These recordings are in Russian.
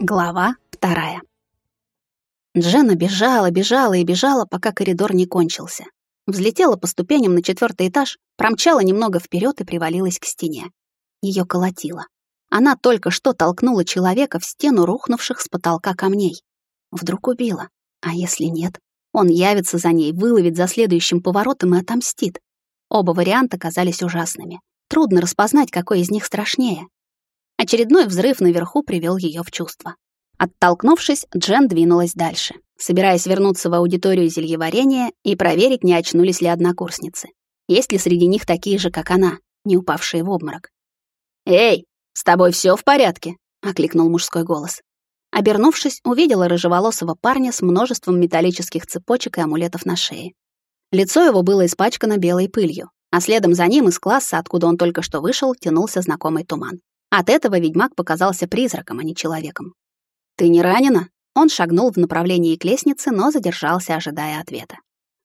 Глава вторая. Дженна бежала, бежала и бежала, пока коридор не кончился. Взлетела по ступеням на четвертый этаж, промчала немного вперед и привалилась к стене. Ее колотило. Она только что толкнула человека в стену рухнувших с потолка камней. Вдруг убила. А если нет? Он явится за ней, выловит за следующим поворотом и отомстит. Оба варианта казались ужасными. Трудно распознать, какой из них страшнее. Очередной взрыв наверху привел ее в чувство. Оттолкнувшись, Джен двинулась дальше, собираясь вернуться в аудиторию зельеварения и проверить, не очнулись ли однокурсницы. Есть ли среди них такие же, как она, не упавшие в обморок. «Эй, с тобой все в порядке?» — окликнул мужской голос. Обернувшись, увидела рыжеволосого парня с множеством металлических цепочек и амулетов на шее. Лицо его было испачкано белой пылью, а следом за ним из класса, откуда он только что вышел, тянулся знакомый туман. От этого ведьмак показался призраком, а не человеком. «Ты не ранена?» Он шагнул в направлении к лестнице, но задержался, ожидая ответа.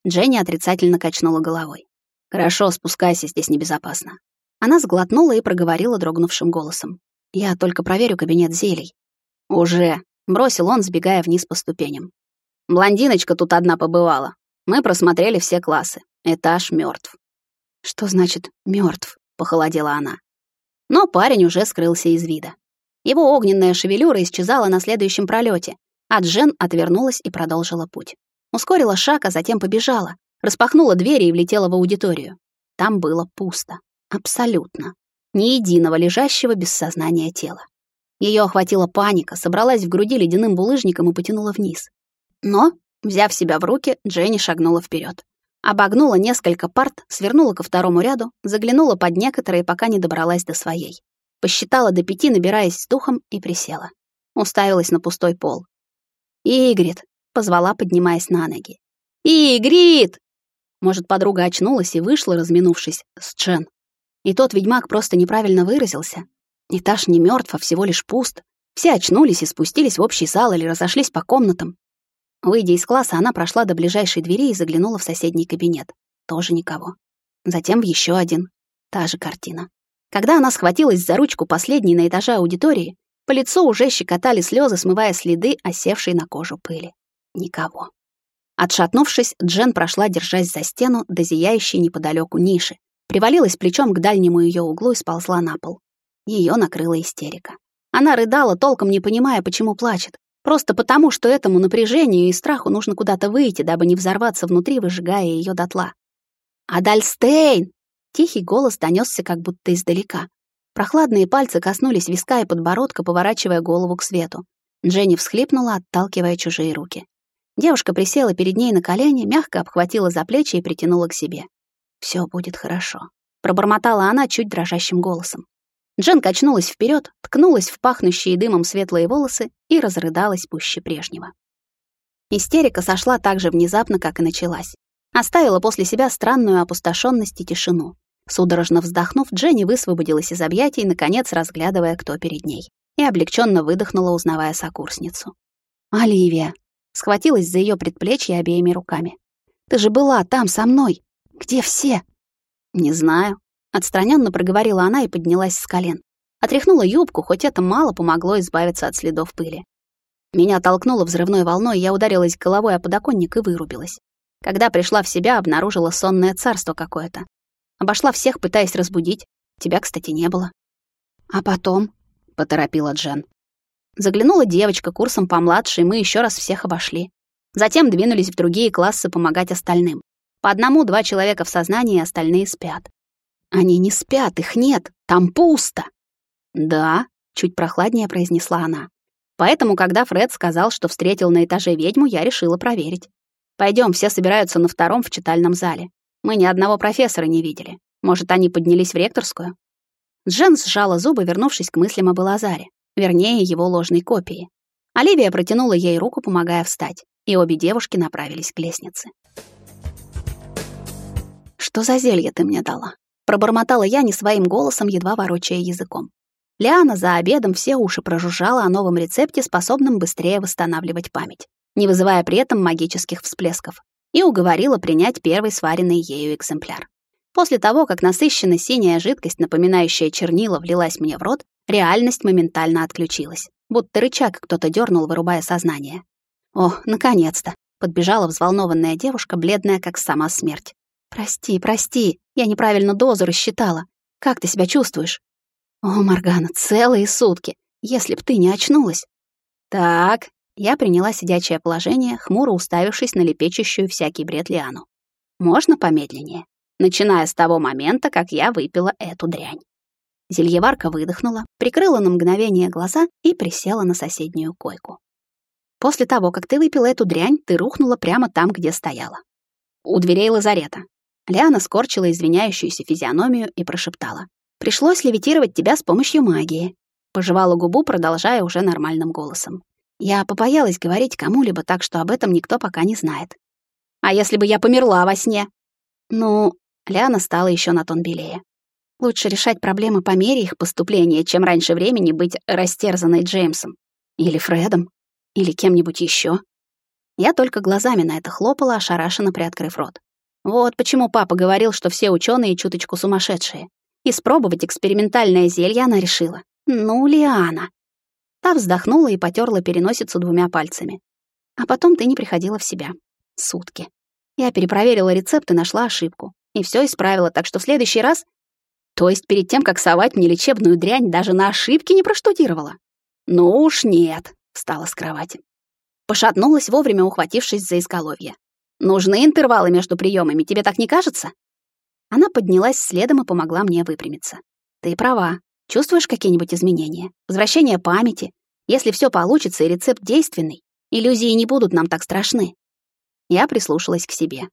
Дженни отрицательно качнула головой. «Хорошо, спускайся, здесь небезопасно». Она сглотнула и проговорила дрогнувшим голосом. «Я только проверю кабинет зелий». «Уже», — бросил он, сбегая вниз по ступеням. «Блондиночка тут одна побывала. Мы просмотрели все классы. Этаж мертв. «Что значит мертв? похолодела она. Но парень уже скрылся из вида. Его огненная шевелюра исчезала на следующем пролете, а Джен отвернулась и продолжила путь. Ускорила шаг, а затем побежала, распахнула двери и влетела в аудиторию. Там было пусто. Абсолютно. Ни единого лежащего без сознания тела. Ее охватила паника, собралась в груди ледяным булыжником и потянула вниз. Но, взяв себя в руки, Дженни шагнула вперед. Обогнула несколько парт, свернула ко второму ряду, заглянула под некоторые, пока не добралась до своей. Посчитала до пяти, набираясь с духом, и присела. Уставилась на пустой пол. «Игрит!» — позвала, поднимаясь на ноги. «Игрит!» Может, подруга очнулась и вышла, разминувшись с Джен. И тот ведьмак просто неправильно выразился. Этаж не мертв, а всего лишь пуст. Все очнулись и спустились в общий зал или разошлись по комнатам. Выйдя из класса, она прошла до ближайшей двери и заглянула в соседний кабинет. Тоже никого. Затем в еще один. Та же картина. Когда она схватилась за ручку последней на этаже аудитории, по лицу уже щекотали слезы, смывая следы, осевшей на кожу пыли. Никого. Отшатнувшись, Джен прошла, держась за стену до зияющей неподалеку ниши, привалилась плечом к дальнему ее углу и сползла на пол. Ее накрыла истерика. Она рыдала, толком не понимая, почему плачет. Просто потому, что этому напряжению и страху нужно куда-то выйти, дабы не взорваться внутри, выжигая ее дотла. «Адальстейн!» Тихий голос донесся как будто издалека. Прохладные пальцы коснулись виска и подбородка, поворачивая голову к свету. Дженни всхлипнула, отталкивая чужие руки. Девушка присела перед ней на колени, мягко обхватила за плечи и притянула к себе. «Все будет хорошо», — пробормотала она чуть дрожащим голосом. Джен качнулась вперед, ткнулась в пахнущие дымом светлые волосы и разрыдалась пуще прежнего. Истерика сошла так же внезапно, как и началась. Оставила после себя странную опустошенность и тишину. Судорожно вздохнув, Дженни высвободилась из объятий, наконец разглядывая, кто перед ней, и облегченно выдохнула, узнавая сокурсницу. «Оливия!» Схватилась за ее предплечье обеими руками. «Ты же была там со мной! Где все?» «Не знаю», Отстраненно проговорила она и поднялась с колен. Отряхнула юбку, хоть это мало помогло избавиться от следов пыли. Меня толкнуло взрывной волной, я ударилась головой о подоконник и вырубилась. Когда пришла в себя, обнаружила сонное царство какое-то. Обошла всех, пытаясь разбудить. Тебя, кстати, не было. А потом, — поторопила Джен. Заглянула девочка курсом помладше, и мы еще раз всех обошли. Затем двинулись в другие классы помогать остальным. По одному-два человека в сознании, остальные спят. Они не спят, их нет, там пусто. Да, чуть прохладнее произнесла она. Поэтому, когда Фред сказал, что встретил на этаже ведьму, я решила проверить. Пойдем, все собираются на втором в читальном зале. Мы ни одного профессора не видели. Может, они поднялись в ректорскую? Джен сжала зубы, вернувшись к мыслям об Элазаре, вернее, его ложной копии. Оливия протянула ей руку, помогая встать, и обе девушки направились к лестнице. «Что за зелье ты мне дала?» Пробормотала я не своим голосом, едва ворочая языком. Лиана за обедом все уши прожужжала о новом рецепте, способном быстрее восстанавливать память, не вызывая при этом магических всплесков, и уговорила принять первый сваренный ею экземпляр. После того, как насыщенная синяя жидкость, напоминающая чернила, влилась мне в рот, реальность моментально отключилась, будто рычаг кто-то дернул, вырубая сознание. О, наконец-то! Подбежала взволнованная девушка, бледная, как сама смерть. «Прости, прости, я неправильно дозу рассчитала. Как ты себя чувствуешь?» «О, Моргана, целые сутки, если б ты не очнулась». «Так», я приняла сидячее положение, хмуро уставившись на лепечущую всякий бред Лиану. «Можно помедленнее?» начиная с того момента, как я выпила эту дрянь. Зельеварка выдохнула, прикрыла на мгновение глаза и присела на соседнюю койку. После того, как ты выпила эту дрянь, ты рухнула прямо там, где стояла. У дверей лазарета. Лиана скорчила извиняющуюся физиономию и прошептала. «Пришлось левитировать тебя с помощью магии». Пожевала губу, продолжая уже нормальным голосом. Я побоялась говорить кому-либо так, что об этом никто пока не знает. «А если бы я померла во сне?» «Ну, Ляна стала еще на тон белее. Лучше решать проблемы по мере их поступления, чем раньше времени быть растерзанной Джеймсом. Или Фредом. Или кем-нибудь еще. Я только глазами на это хлопала, ошарашенно приоткрыв рот. Вот почему папа говорил, что все ученые чуточку сумасшедшие. Испробовать экспериментальное зелье она решила. Ну, Лиана. Та вздохнула и потерла переносицу двумя пальцами. А потом ты не приходила в себя. Сутки. Я перепроверила рецепт и нашла ошибку и все исправила, так что в следующий раз... То есть перед тем, как совать мне лечебную дрянь, даже на ошибки не проштудировала? Ну уж нет, встала с кровати. Пошатнулась вовремя, ухватившись за изголовье. Нужны интервалы между приемами, тебе так не кажется? Она поднялась следом и помогла мне выпрямиться. Ты права. Чувствуешь какие-нибудь изменения? Возвращение памяти? Если все получится и рецепт действенный, иллюзии не будут нам так страшны. Я прислушалась к себе.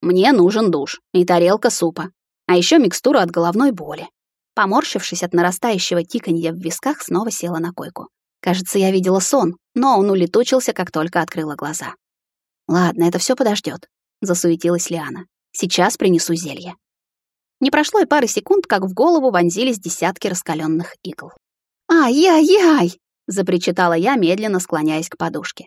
Мне нужен душ и тарелка супа, а еще микстура от головной боли. Поморщившись от нарастающего тиканья в висках, снова села на койку. Кажется, я видела сон, но он улетучился, как только открыла глаза. «Ладно, это все подождет, засуетилась Лиана. «Сейчас принесу зелье». Не прошло и пары секунд, как в голову вонзились десятки раскаленных игл. «Ай-яй-яй!» — запричитала я, медленно склоняясь к подушке.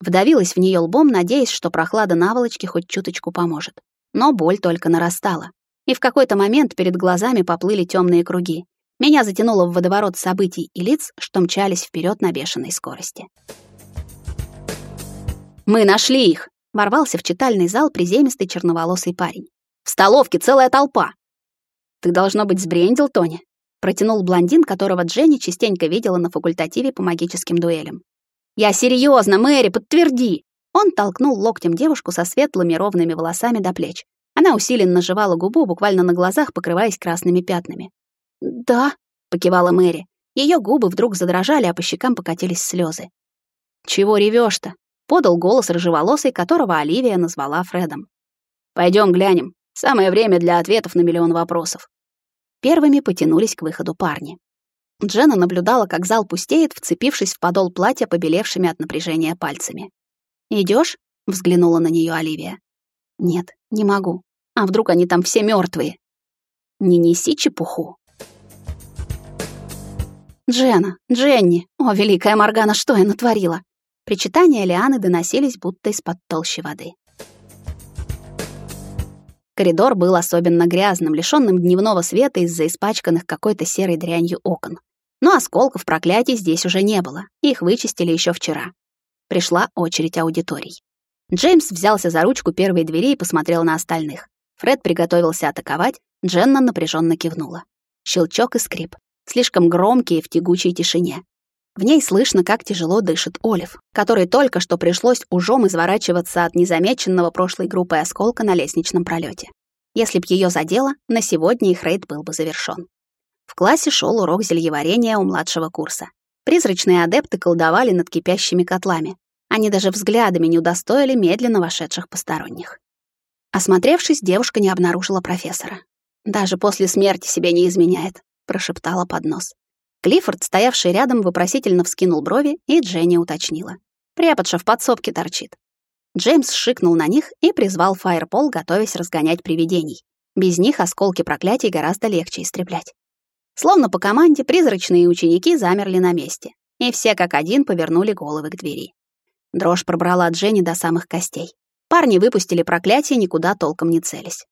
Вдавилась в нее лбом, надеясь, что прохлада наволочки хоть чуточку поможет. Но боль только нарастала. И в какой-то момент перед глазами поплыли темные круги. Меня затянуло в водоворот событий и лиц, что мчались вперед на бешеной скорости. «Мы нашли их!» — ворвался в читальный зал приземистый черноволосый парень. «В столовке целая толпа!» «Ты, должно быть, сбрендил, Тони?» — протянул блондин, которого Дженни частенько видела на факультативе по магическим дуэлям. «Я серьезно, Мэри, подтверди!» Он толкнул локтем девушку со светлыми ровными волосами до плеч. Она усиленно жевала губу, буквально на глазах покрываясь красными пятнами. «Да», — покивала Мэри. Ее губы вдруг задрожали, а по щекам покатились слезы. «Чего ревешь-то?» — подал голос рыжеволосый, которого Оливия назвала Фредом. Пойдем глянем. Самое время для ответов на миллион вопросов». Первыми потянулись к выходу парни. Джена наблюдала, как зал пустеет, вцепившись в подол платья побелевшими от напряжения пальцами. Идешь? взглянула на нее Оливия. «Нет, не могу. А вдруг они там все мертвые? Не неси чепуху». «Джена, Дженни! О, великая Моргана, что я натворила?» Причитания Лианы доносились будто из-под толщи воды. Коридор был особенно грязным, лишённым дневного света из-за испачканных какой-то серой дрянью окон. Но осколков проклятий здесь уже не было, их вычистили еще вчера. Пришла очередь аудиторий. Джеймс взялся за ручку первой двери и посмотрел на остальных. Фред приготовился атаковать, Дженна напряженно кивнула. Щелчок и скрип, слишком громкие в тягучей тишине. В ней слышно, как тяжело дышит Олив, которой только что пришлось ужом изворачиваться от незамеченного прошлой группы осколка на лестничном пролете. Если б ее задело, на сегодня их рейд был бы завершён. В классе шел урок зельеварения у младшего курса. Призрачные адепты колдовали над кипящими котлами. Они даже взглядами не удостоили медленно вошедших посторонних. Осмотревшись, девушка не обнаружила профессора. «Даже после смерти себя не изменяет», — прошептала под нос. Клиффорд, стоявший рядом, вопросительно вскинул брови, и Дженни уточнила. «Преподша в подсобке торчит». Джеймс шикнул на них и призвал фаерпол, готовясь разгонять привидений. Без них осколки проклятий гораздо легче истреблять. Словно по команде призрачные ученики замерли на месте, и все как один повернули головы к двери. Дрожь пробрала Дженни до самых костей. Парни выпустили проклятие, никуда толком не целясь.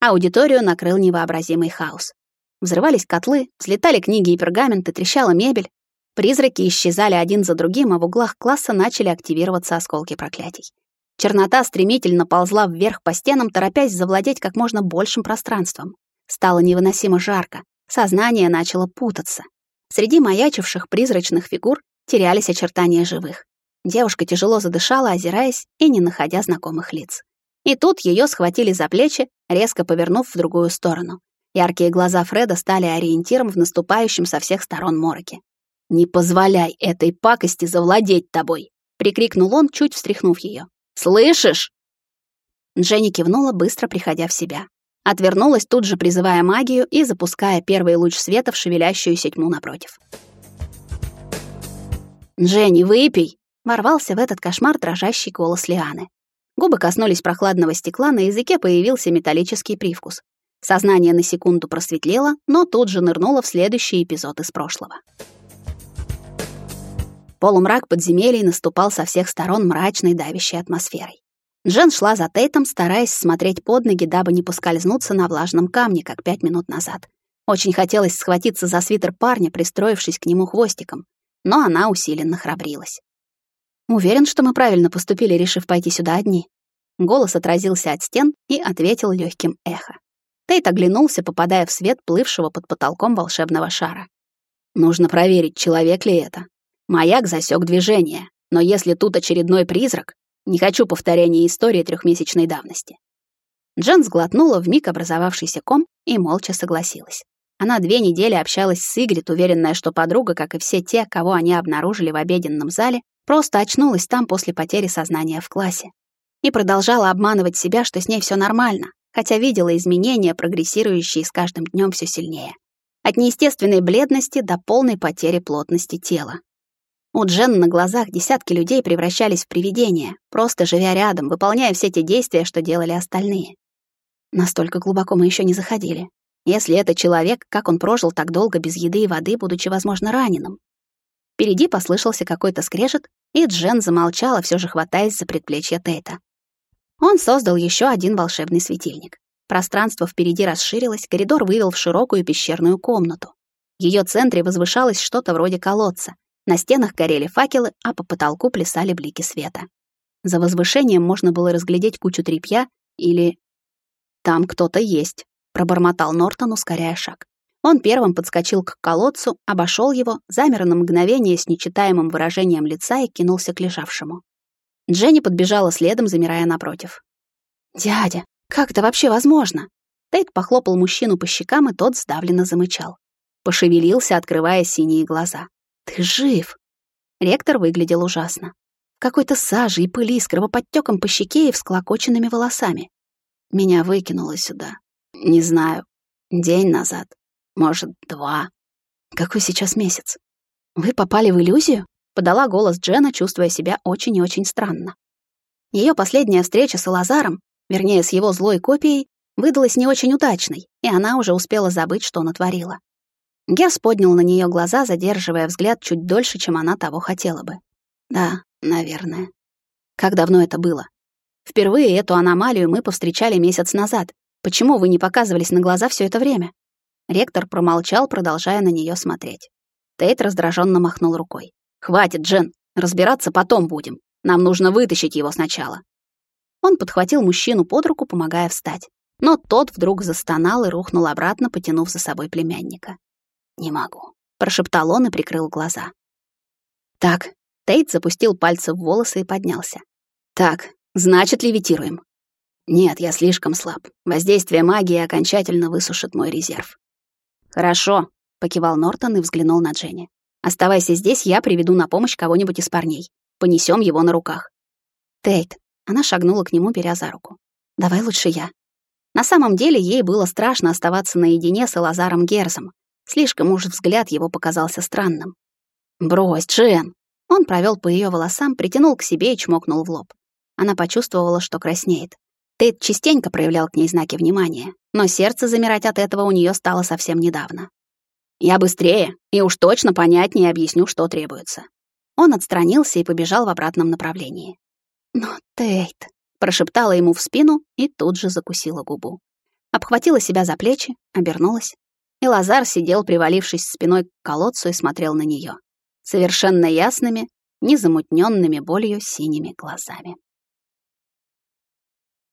Аудиторию накрыл невообразимый хаос. Взрывались котлы, взлетали книги и пергаменты, трещала мебель. Призраки исчезали один за другим, а в углах класса начали активироваться осколки проклятий. Чернота стремительно ползла вверх по стенам, торопясь завладеть как можно большим пространством. Стало невыносимо жарко, сознание начало путаться. Среди маячивших призрачных фигур терялись очертания живых. Девушка тяжело задышала, озираясь и не находя знакомых лиц. И тут ее схватили за плечи, резко повернув в другую сторону. Яркие глаза Фреда стали ориентиром в наступающем со всех сторон мороке. «Не позволяй этой пакости завладеть тобой!» — прикрикнул он, чуть встряхнув ее. «Слышишь?» Дженни кивнула, быстро приходя в себя. Отвернулась, тут же призывая магию и запуская первый луч света в шевелящуюся тьму напротив. «Дженни, выпей!» — ворвался в этот кошмар дрожащий голос Лианы. Губы коснулись прохладного стекла, на языке появился металлический привкус. Сознание на секунду просветлело, но тут же нырнуло в следующий эпизод из прошлого. Полумрак подземелий наступал со всех сторон мрачной давящей атмосферой. Джен шла за Тейтом, стараясь смотреть под ноги, дабы не поскользнуться на влажном камне, как пять минут назад. Очень хотелось схватиться за свитер парня, пристроившись к нему хвостиком, но она усиленно храбрилась. «Уверен, что мы правильно поступили, решив пойти сюда одни». Голос отразился от стен и ответил легким эхо. Тейт оглянулся, попадая в свет плывшего под потолком волшебного шара. «Нужно проверить, человек ли это. Маяк засек движение, но если тут очередной призрак, не хочу повторения истории трехмесячной давности. Джен сглотнула в миг образовавшийся ком и молча согласилась. Она две недели общалась с Игрит, уверенная, что подруга, как и все те, кого они обнаружили в обеденном зале, просто очнулась там после потери сознания в классе. И продолжала обманывать себя, что с ней все нормально, хотя видела изменения, прогрессирующие с каждым днем все сильнее. От неестественной бледности до полной потери плотности тела. У Джен на глазах десятки людей превращались в привидения, просто живя рядом, выполняя все те действия, что делали остальные. Настолько глубоко мы еще не заходили. Если это человек, как он прожил так долго без еды и воды, будучи, возможно, раненым? Впереди послышался какой-то скрежет, и Джен замолчала, все же хватаясь за предплечье Тейта. Он создал еще один волшебный светильник. Пространство впереди расширилось, коридор вывел в широкую пещерную комнату. В ее центре возвышалось что-то вроде колодца, на стенах горели факелы, а по потолку плясали блики света. За возвышением можно было разглядеть кучу тряпья или... «Там кто-то есть», — пробормотал Нортон, ускоряя шаг. Он первым подскочил к колодцу, обошел его, замер на мгновение с нечитаемым выражением лица и кинулся к лежавшему. Дженни подбежала следом, замирая напротив. «Дядя, как это вообще возможно?» Тейт похлопал мужчину по щекам, и тот сдавленно замычал. Пошевелился, открывая синие глаза. «Ты жив!» Ректор выглядел ужасно. В какой-то саже и пыли с кровоподтёком по щеке и всклокоченными волосами. Меня выкинуло сюда. Не знаю. День назад. Может, два. Какой сейчас месяц? Вы попали в иллюзию? Подала голос Джена, чувствуя себя очень и очень странно. Ее последняя встреча с Лазаром, вернее, с его злой копией, выдалась не очень удачной, и она уже успела забыть, что натворила. Герс поднял на нее глаза, задерживая взгляд чуть дольше, чем она того хотела бы. Да, наверное. Как давно это было? Впервые эту аномалию мы повстречали месяц назад. Почему вы не показывались на глаза все это время? Ректор промолчал, продолжая на нее смотреть. Тейт раздраженно махнул рукой. «Хватит, Джен, разбираться потом будем. Нам нужно вытащить его сначала». Он подхватил мужчину под руку, помогая встать. Но тот вдруг застонал и рухнул обратно, потянув за собой племянника. «Не могу», — прошептал он и прикрыл глаза. «Так», — Тейт запустил пальцы в волосы и поднялся. «Так, значит, левитируем». «Нет, я слишком слаб. Воздействие магии окончательно высушит мой резерв». «Хорошо», — покивал Нортон и взглянул на Дженни. «Оставайся здесь, я приведу на помощь кого-нибудь из парней. Понесем его на руках». «Тейт», — она шагнула к нему, беря за руку. «Давай лучше я». На самом деле ей было страшно оставаться наедине с Лазаром Герзом, Слишком уж взгляд его показался странным. «Брось, Джен!» Он провел по ее волосам, притянул к себе и чмокнул в лоб. Она почувствовала, что краснеет. Тейт частенько проявлял к ней знаки внимания, но сердце замирать от этого у нее стало совсем недавно. «Я быстрее и уж точно понятнее объясню, что требуется». Он отстранился и побежал в обратном направлении. «Но, Тейт...» — прошептала ему в спину и тут же закусила губу. Обхватила себя за плечи, обернулась и Лазар сидел, привалившись спиной к колодцу, и смотрел на нее. совершенно ясными, незамутненными болью синими глазами.